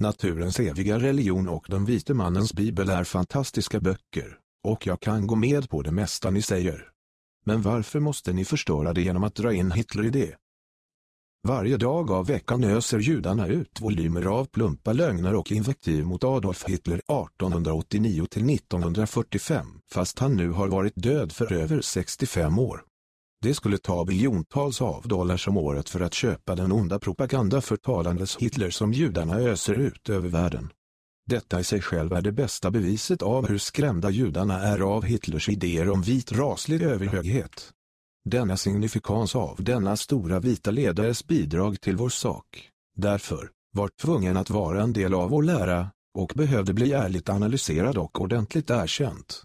Naturens eviga religion och den vite mannens bibel är fantastiska böcker, och jag kan gå med på det mesta ni säger. Men varför måste ni förstöra det genom att dra in Hitler i det? Varje dag av veckan öser judarna ut volymer av plumpa lögner och invektiv mot Adolf Hitler 1889 till 1945, fast han nu har varit död för över 65 år. Det skulle ta biljontals av dollars om året för att köpa den onda propaganda förtalandes Hitler som judarna öser ut över världen. Detta i sig själv är det bästa beviset av hur skrämda judarna är av Hitlers idéer om vit raslig överhöghet. Denna signifikans av denna stora vita ledares bidrag till vår sak, därför, var tvungen att vara en del av vår lära, och behövde bli ärligt analyserad och ordentligt erkänt.